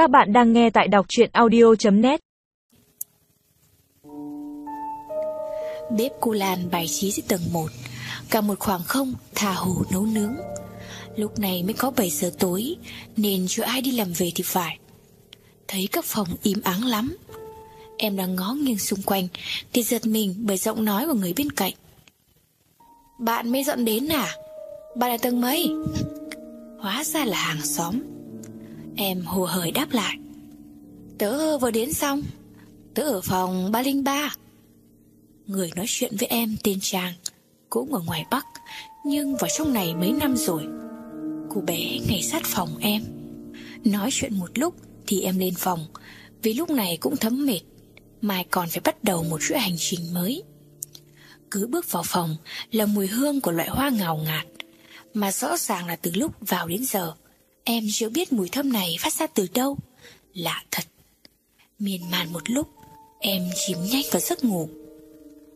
Các bạn đang nghe tại đọc chuyện audio.net Bếp cu Lan bài trí dưới tầng 1 Cả một khoảng không thả hồ nấu nướng. Lúc này mới có 7 giờ tối, Nên chưa ai đi làm về thì phải. Thấy các phòng im ắng lắm. Em đang ngó nghiêng xung quanh, Thì giật mình bởi giọng nói của người bên cạnh. Bạn mới dọn đến à? Bạn ở tầng mấy? Hóa ra là hàng xóm. Em hồ hởi đáp lại. Tớ vừa đến xong. Tớ ở phòng 303 Người nói chuyện với em tên Trang Cũng ở ngoài Bắc, Nhưng vào trong này mấy năm rồi. Cô bé ngày sát phòng em. Nói chuyện một lúc Thì em lên phòng, Vì lúc này cũng thấm mệt, Mai còn phải bắt đầu một chuỗi hành trình mới. Cứ bước vào phòng Là mùi hương của loại hoa ngào ngạt, Mà rõ ràng là từ lúc vào đến giờ Em chưa biết mùi thơm này phát ra từ đâu. Lạ thật. Miên man một lúc, Em chìm nhanh vào giấc ngủ.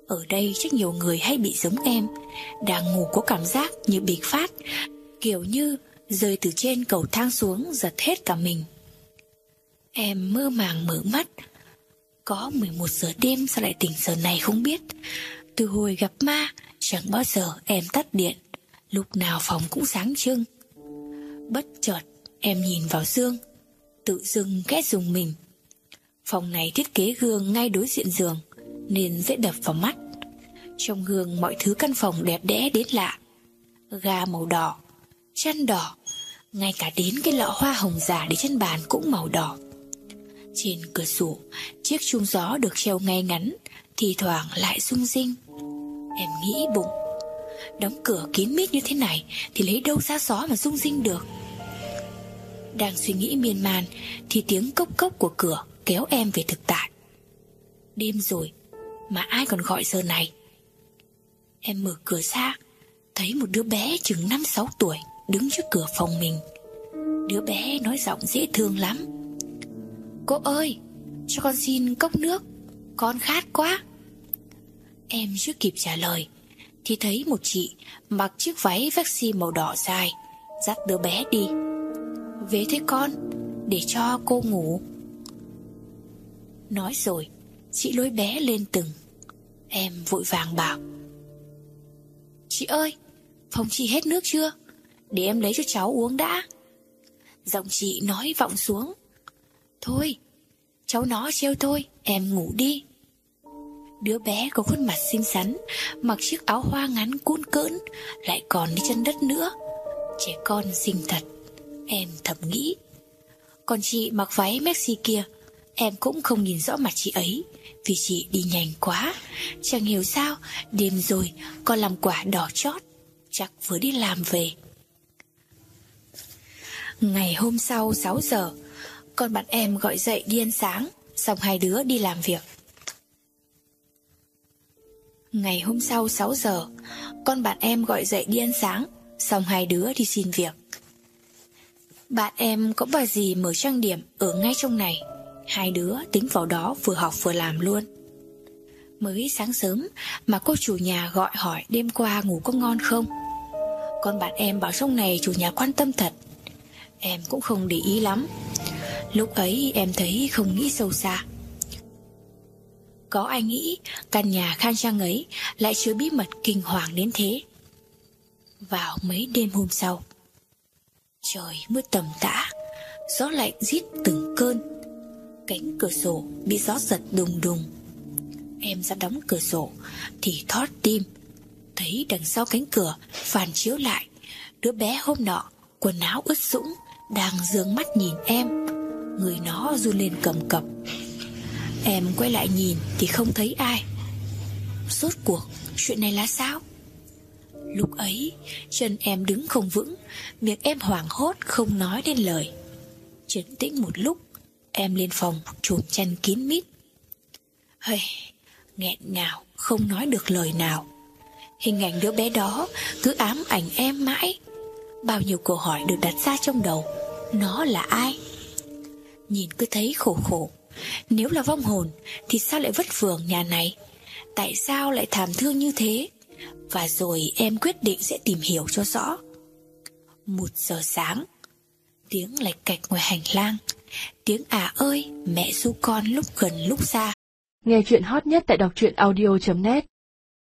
Ở đây chắc nhiều người hay bị giống em, Đang ngủ có cảm giác như bị phát, Kiểu như rơi từ trên cầu thang xuống giật hết cả mình. Em mơ màng mở mắt. Có 11 giờ đêm sao lại tỉnh giờ này không biết. Từ hồi gặp ma, Chẳng bao giờ em tắt điện. Lúc nào phòng cũng sáng trưng. Bất chợt, em nhìn vào Dương, Tự dưng ghét dùng mình. Phòng này thiết kế gương ngay đối diện giường, Nên dễ đập vào mắt. Trong gương mọi thứ căn phòng đẹp đẽ đến lạ. Ga màu đỏ Chăn đỏ, Ngay cả đến cái lọ hoa hồng giả để trên bàn cũng màu đỏ. Trên cửa sổ, Chiếc chuông gió được treo ngay ngắn, Thì thoảng lại rung rinh. Em nghĩ bụng Đóng cửa kín mít như thế này Thì lấy đâu ra gió mà rung rinh được. Đang suy nghĩ miên man Thì tiếng cốc cốc của cửa Kéo em về thực tại. Đêm rồi Mà ai còn gọi giờ này? Em mở cửa ra, Thấy một đứa bé chừng 5-6 tuổi Đứng trước cửa phòng mình. Đứa bé nói giọng dễ thương lắm. Cô ơi, Cho con xin cốc nước, Con khát quá. Em chưa kịp trả lời thì thấy một chị Mặc chiếc váy vexi màu đỏ dài, Dắt đứa bé đi. Về thế con, Để cho cô ngủ. Nói rồi, Chị lôi bé lên từng Em vội vàng bảo, Chị ơi, Phòng chị hết nước chưa? Để em lấy cho cháu uống đã. Giọng chị nói vọng xuống, Thôi, Cháu nó treo thôi Em ngủ đi. Đứa bé có khuôn mặt xinh xắn, Mặc chiếc áo hoa ngắn cuốn cỡn, Lại còn đi chân đất nữa. Trẻ con xinh thật, Em thầm nghĩ. Còn chị mặc váy Maxi kia, Em cũng không nhìn rõ mặt chị ấy, Vì chị đi nhanh quá. Chẳng hiểu sao, Đêm rồi còn làm quả đỏ chót, Chắc vừa đi làm về. Ngày hôm sau 6 giờ, Con bạn em gọi dậy đi ăn sáng, Xong hai đứa đi làm việc. Ngày hôm sau 6 giờ, Con bạn em gọi dậy đi ăn sáng Xong hai đứa đi xin việc. Bạn em có bà gì mở trang điểm Ở ngay trong này. Hai đứa tính vào đó vừa học vừa làm luôn. Mới sáng sớm Mà cô chủ nhà gọi hỏi Đêm qua ngủ có ngon không? Con bạn em bảo trong này chủ nhà quan tâm thật. Em cũng không để ý lắm. Lúc ấy em thấy không nghĩ sâu xa. Có ai nghĩ Căn nhà khang trang ấy Lại chứa bí mật kinh hoàng đến thế? Vào mấy đêm hôm sau, Trời mưa tầm tã, Gió lạnh rít từng cơn. Cánh cửa sổ bị gió giật đùng đùng. Em ra đóng cửa sổ Thì thót tim, Thấy đằng sau cánh cửa Phản chiếu lại, Đứa bé hôm nọ Quần áo ướt sũng Đang dương mắt nhìn em. Người nó run lên cầm cập. Em quay lại nhìn Thì không thấy ai. Rốt cuộc, chuyện này là sao? Lúc ấy, Chân em đứng không vững, Miệng em hoảng hốt không nói nên lời. Chấn tĩnh một lúc, Em lên phòng trùm chăn kín mít. Hây Nghẹn ngào, Không nói được lời nào. Hình ảnh đứa bé đó Cứ ám ảnh em mãi. Bao nhiêu câu hỏi được đặt ra trong đầu, Nó là ai? Nhìn cứ thấy khổ khổ. Nếu là vong hồn Thì sao lại vất vưởng nhà này? Tại sao lại thảm thương như thế? Và rồi em quyết định sẽ tìm hiểu cho rõ. Một giờ sáng Tiếng lạch cạch ngoài hành lang. Tiếng à ơi, mẹ ru con lúc gần lúc xa. Nghe chuyện hot nhất tại đọc truyện audio.net